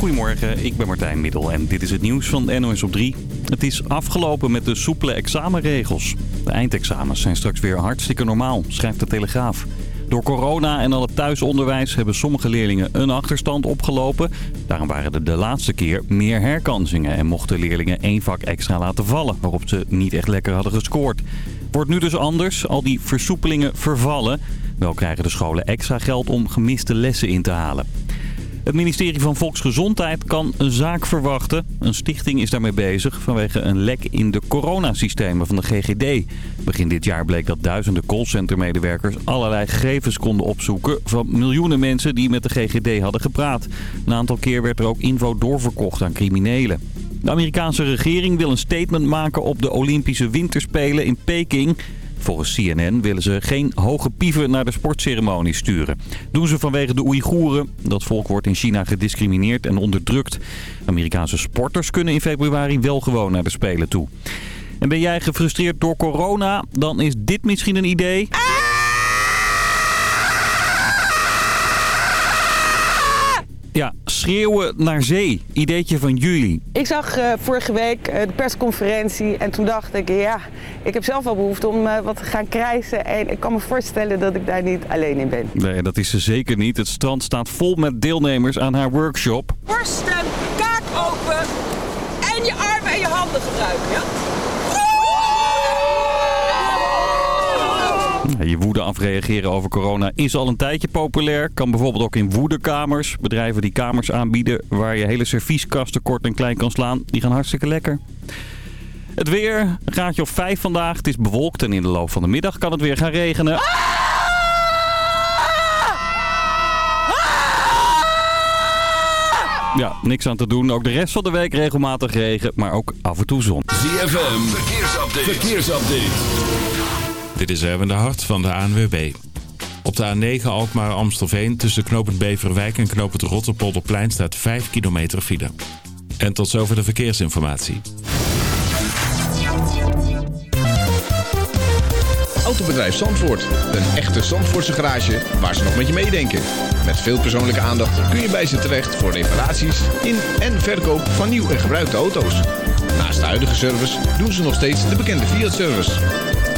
Goedemorgen, ik ben Martijn Middel en dit is het nieuws van NOS op 3. Het is afgelopen met de soepele examenregels. De eindexamens zijn straks weer hartstikke normaal, schrijft de Telegraaf. Door corona en al het thuisonderwijs hebben sommige leerlingen een achterstand opgelopen. Daarom waren er de laatste keer meer herkansingen en mochten leerlingen één vak extra laten vallen... waarop ze niet echt lekker hadden gescoord. Wordt nu dus anders, al die versoepelingen vervallen. Wel krijgen de scholen extra geld om gemiste lessen in te halen. Het ministerie van Volksgezondheid kan een zaak verwachten. Een stichting is daarmee bezig vanwege een lek in de coronasystemen van de GGD. Begin dit jaar bleek dat duizenden callcentermedewerkers allerlei gegevens konden opzoeken... van miljoenen mensen die met de GGD hadden gepraat. Een aantal keer werd er ook info doorverkocht aan criminelen. De Amerikaanse regering wil een statement maken op de Olympische Winterspelen in Peking... Volgens CNN willen ze geen hoge pieven naar de sportceremonie sturen. Doen ze vanwege de Oeigoeren. Dat volk wordt in China gediscrimineerd en onderdrukt. Amerikaanse sporters kunnen in februari wel gewoon naar de Spelen toe. En ben jij gefrustreerd door corona? Dan is dit misschien een idee. Ja, schreeuwen naar zee. Ideetje van jullie. Ik zag uh, vorige week uh, de persconferentie en toen dacht ik, ja, ik heb zelf wel behoefte om uh, wat te gaan krijsen. En ik kan me voorstellen dat ik daar niet alleen in ben. Nee, dat is ze zeker niet. Het strand staat vol met deelnemers aan haar workshop. Borsten, kaak open en je armen en je handen gebruiken, ja? Je woede afreageren over corona is al een tijdje populair. Kan bijvoorbeeld ook in woedekamers. Bedrijven die kamers aanbieden waar je hele servieskasten kort en klein kan slaan, die gaan hartstikke lekker. Het weer, een graadje of 5 vandaag. Het is bewolkt en in de loop van de middag kan het weer gaan regenen. Ja, niks aan te doen. Ook de rest van de week regelmatig regen, maar ook af en toe zon. ZFM, verkeersupdate. verkeersupdate. Dit is Erwin de Hart van de ANWB. Op de A9 Alkmaar-Amstelveen tussen knooppunt Beverwijk en knooppunt Rotterpolderplein staat 5 kilometer file. En tot zover de verkeersinformatie. Autobedrijf Zandvoort. Een echte Zandvoortse garage waar ze nog met je meedenken. Met veel persoonlijke aandacht kun je bij ze terecht voor reparaties in en verkoop van nieuw en gebruikte auto's. Naast de huidige service doen ze nog steeds de bekende Fiat-service.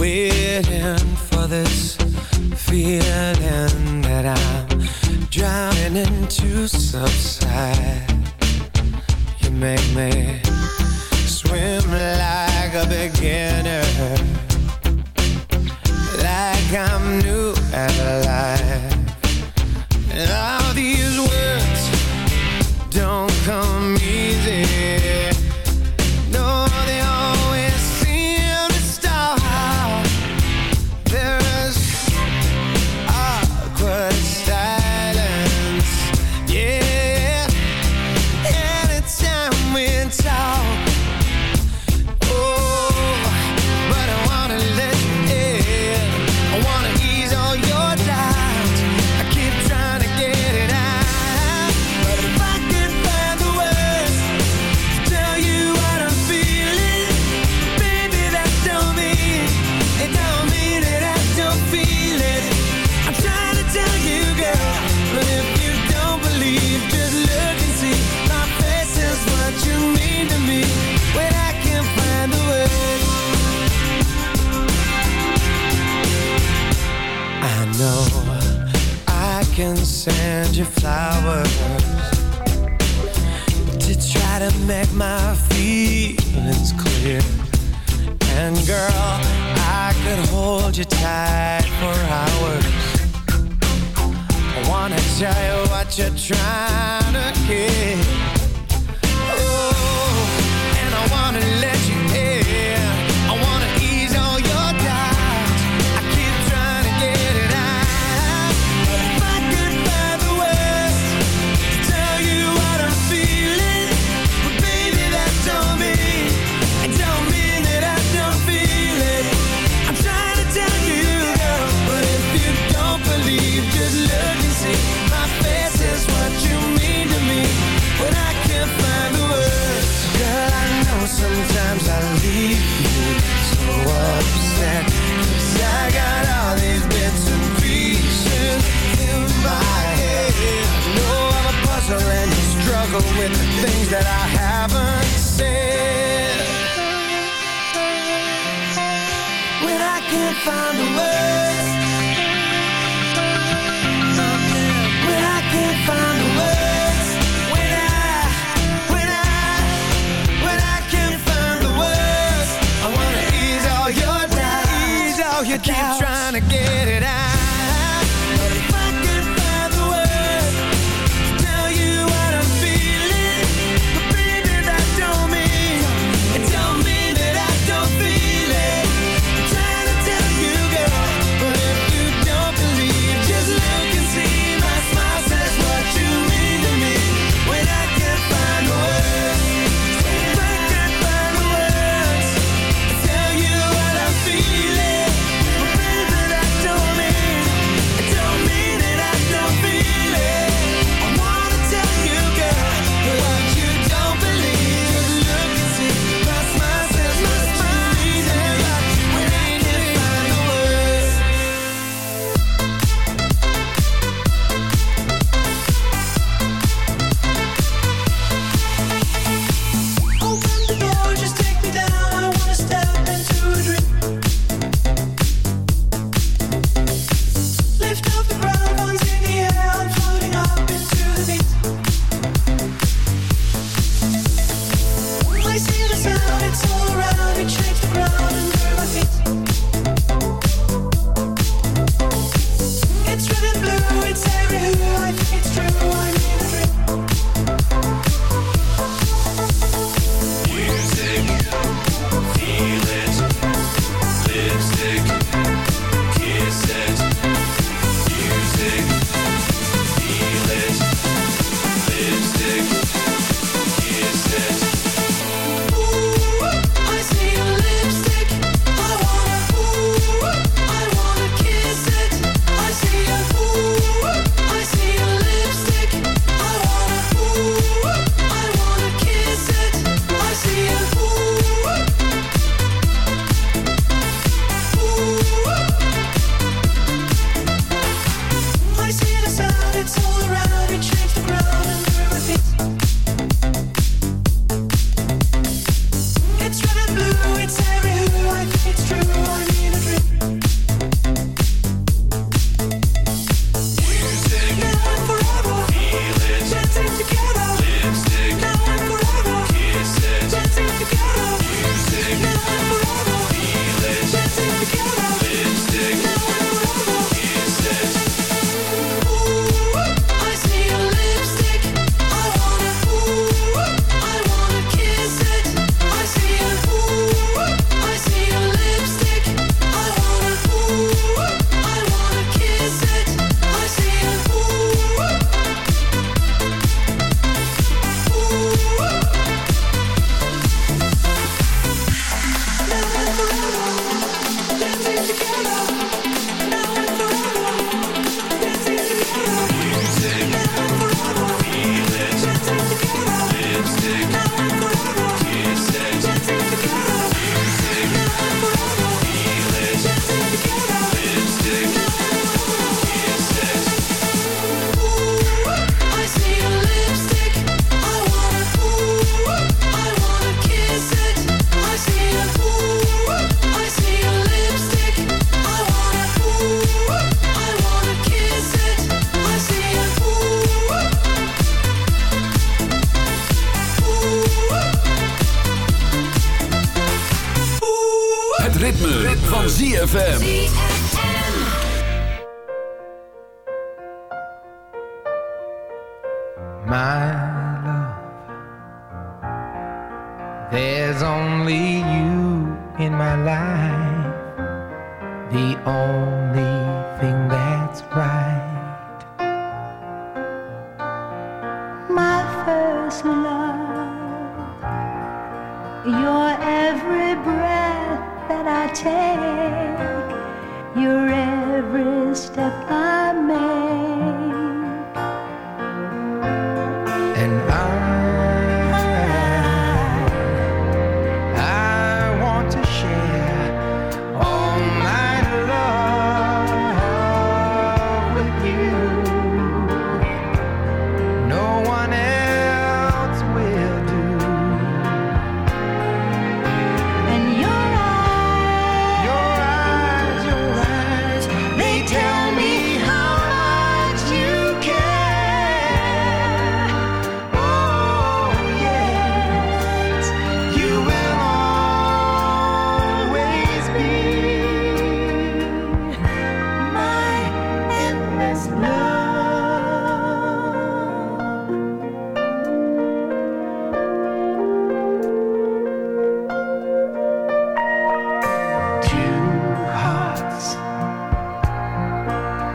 Waiting for this feeling that I'm drowning into subside. You make me swim like a beginner Like I'm new at life. And all these words Keep trying to ease all your diet, ease all you can get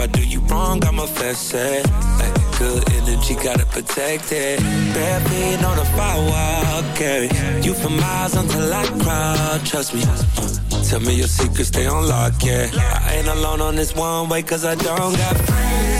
I do you wrong, I'ma fess it. Like good energy, gotta protect it. Bare feet on the firewall, carry you for miles until I cry. Trust me. Tell me your secrets, They on lock, yeah. I ain't alone on this one way, cause I don't got friends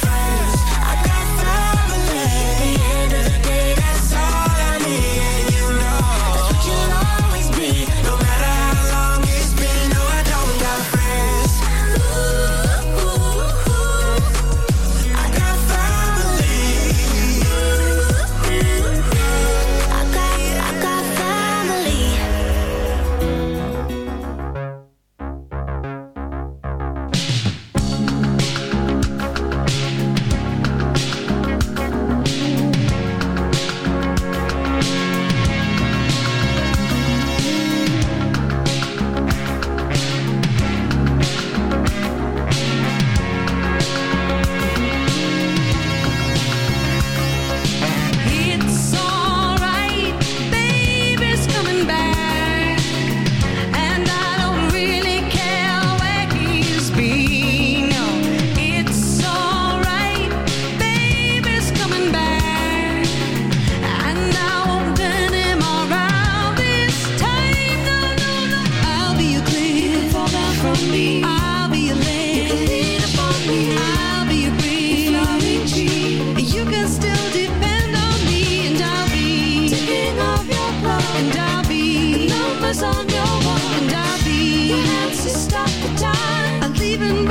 even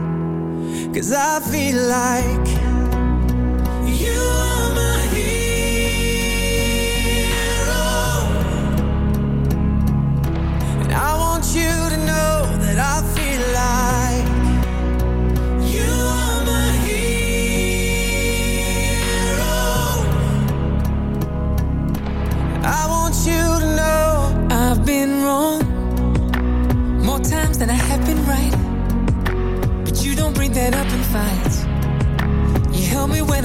Cause I feel like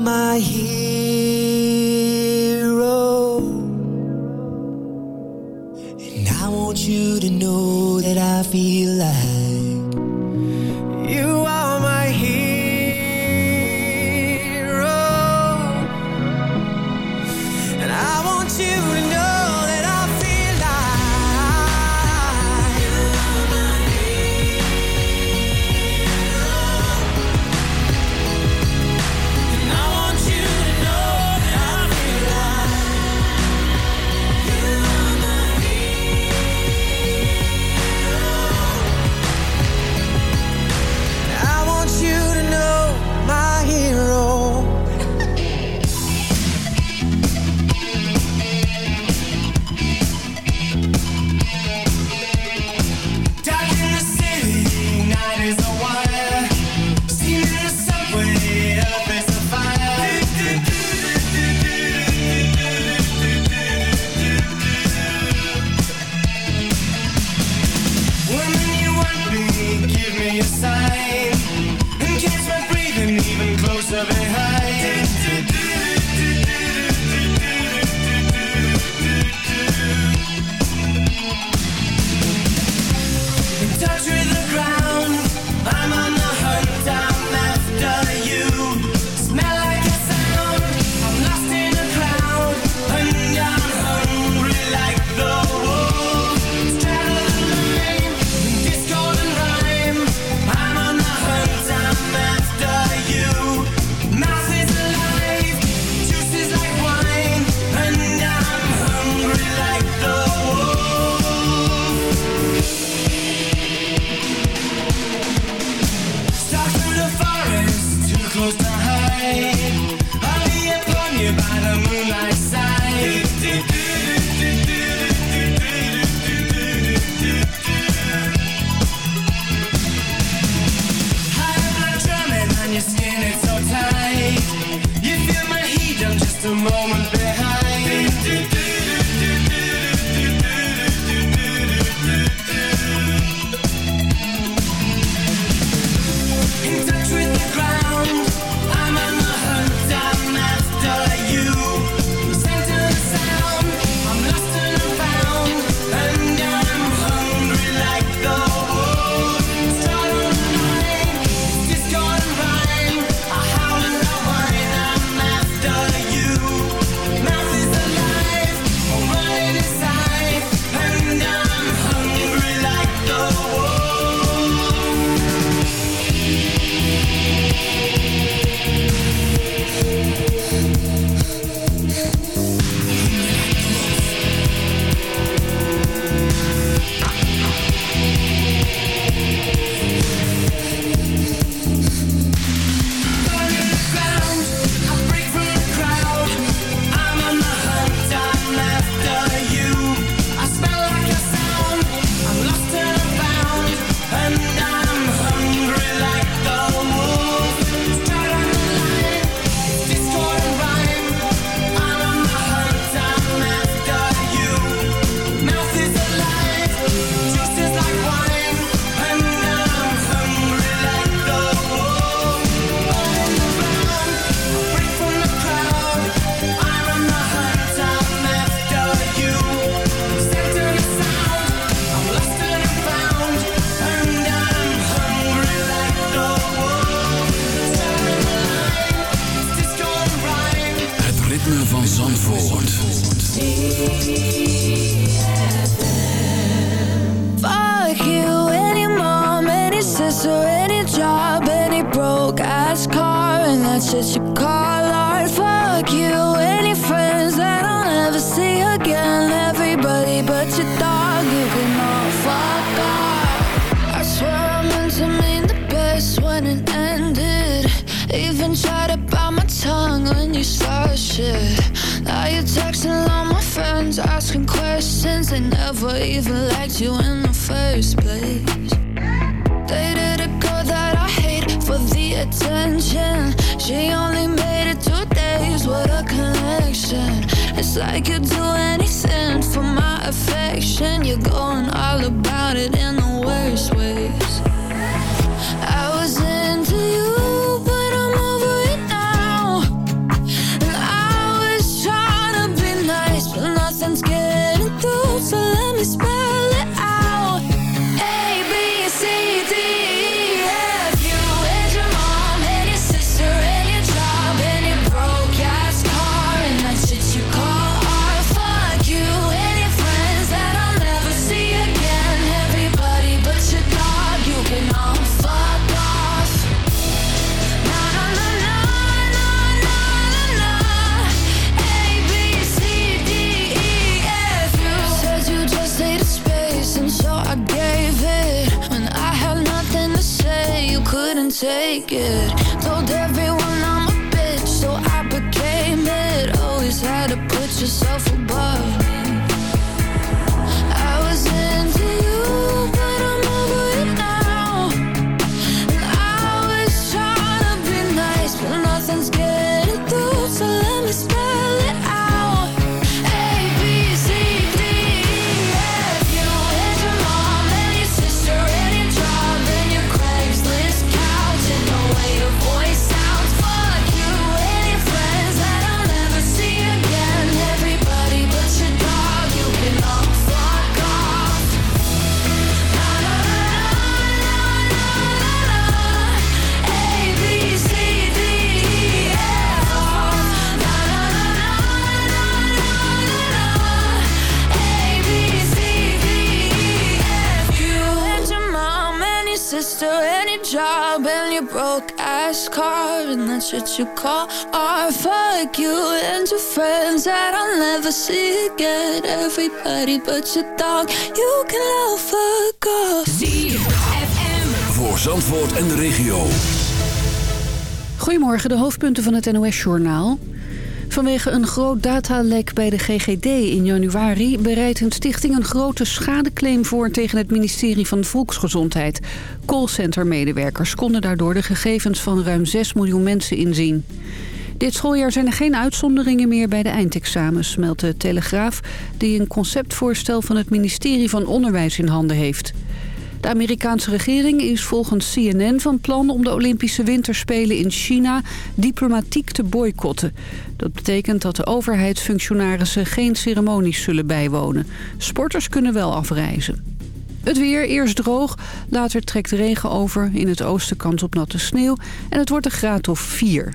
my healer. Even tried to bite my tongue when you started shit. Now you're texting all my friends, asking questions. They never even liked you in the first place. Dated a girl that I hate for the attention. She only made it two days, what a connection. It's like you'd do anything for my affection. You're going all about it in the worst ways. And that's what you call art. Fuck you and your friends that I'll never see again. Everybody but your dog, you can all fuck off. Voor Zandvoort en de regio. Goedemorgen, de hoofdpunten van het NOS-journaal. Vanwege een groot datalek bij de GGD in januari... bereidt een stichting een grote schadeclaim voor tegen het ministerie van Volksgezondheid. Callcenter-medewerkers konden daardoor de gegevens van ruim 6 miljoen mensen inzien. Dit schooljaar zijn er geen uitzonderingen meer bij de eindexamens, meldt de Telegraaf... die een conceptvoorstel van het ministerie van Onderwijs in handen heeft. De Amerikaanse regering is volgens CNN van plan om de Olympische Winterspelen in China diplomatiek te boycotten. Dat betekent dat de overheidsfunctionarissen geen ceremonies zullen bijwonen. Sporters kunnen wel afreizen. Het weer eerst droog, later trekt regen over. In het oosten kans op natte sneeuw en het wordt een graad of 4.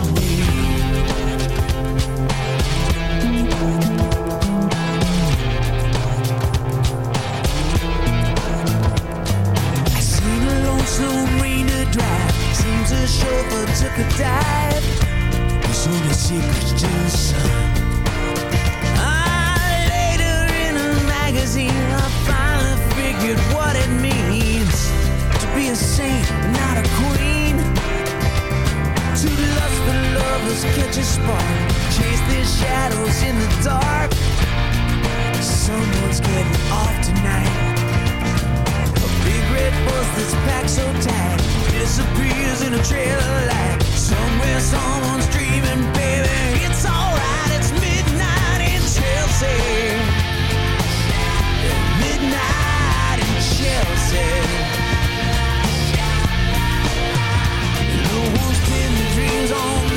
a a chauffeur took a dive. so the secrets to the sun. Ah, later in a magazine, I finally figured what it means to be a saint, not a queen. To Two lustful lovers catch a spark, chase their shadows in the dark. Someone's getting off tonight. A big red bus that's packed so tight disappears in a trail of light. Somewhere someone's dreaming, baby. It's alright, it's midnight in Chelsea. Midnight in Chelsea. No one's pinned dreams on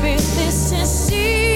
baby, this is you.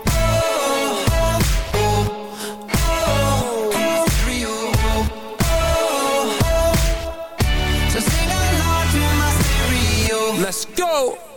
Let's go.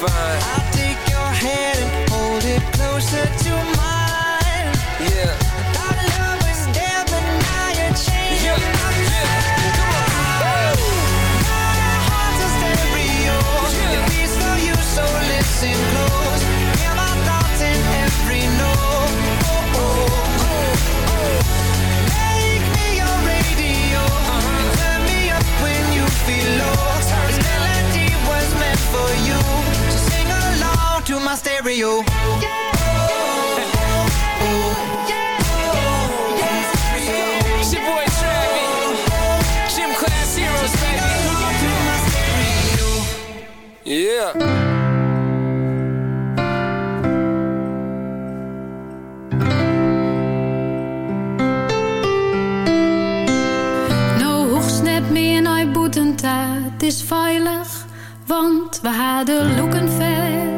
hard yo. Yeah. No net meer naar boeten, is veilig. Want we hadden loeken ver.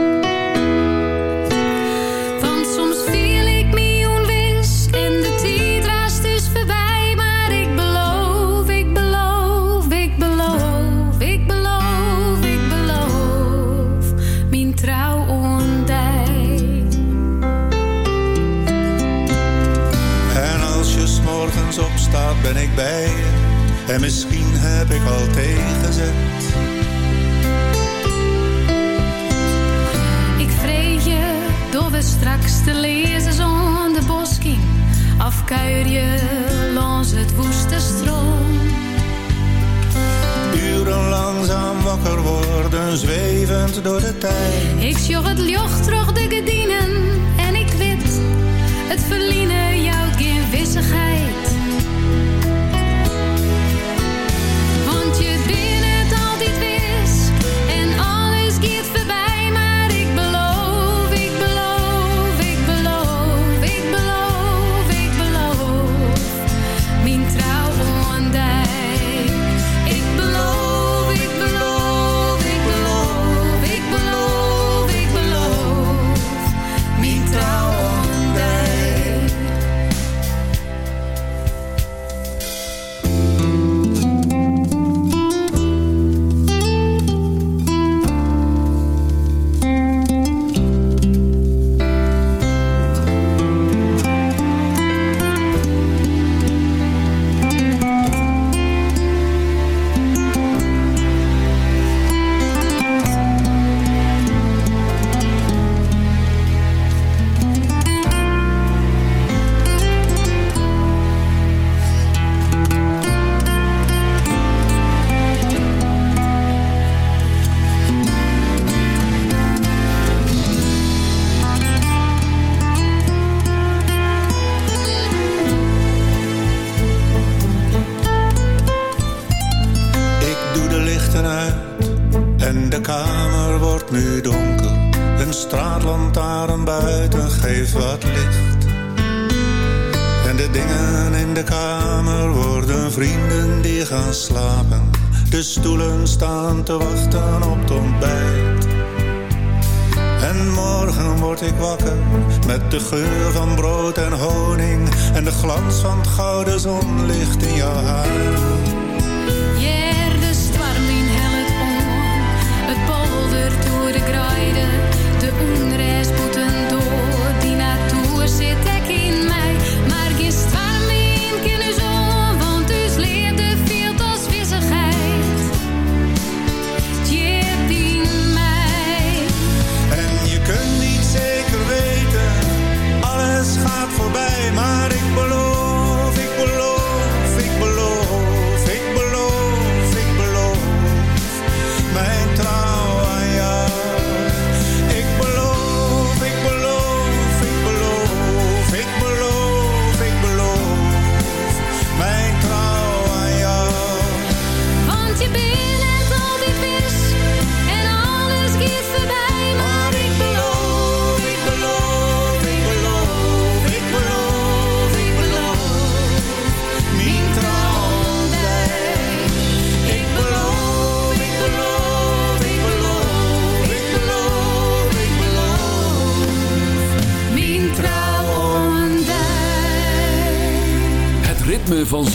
Opstaat ben ik bij je. En misschien heb ik al tegenzet. Ik vrees je door we straks te lezen zon de bosking. Afkuier je langs het woeste stroom. Uren langzaam wakker worden, zwevend door de tijd. Ik sjoch het joch terug de gedienen en ik weet het verliezen jouw geen wissigheid.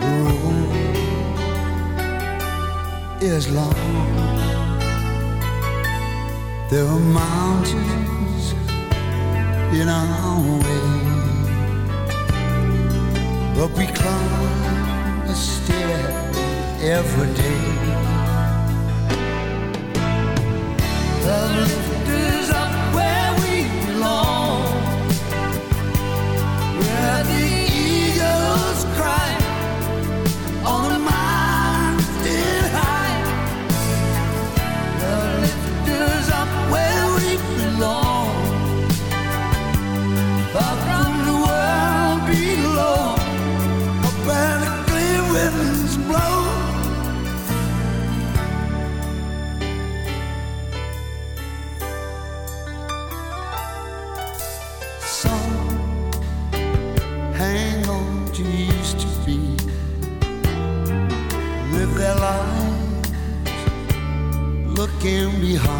The road is long. There are mountains in our way, but we climb a every day. The can be hard.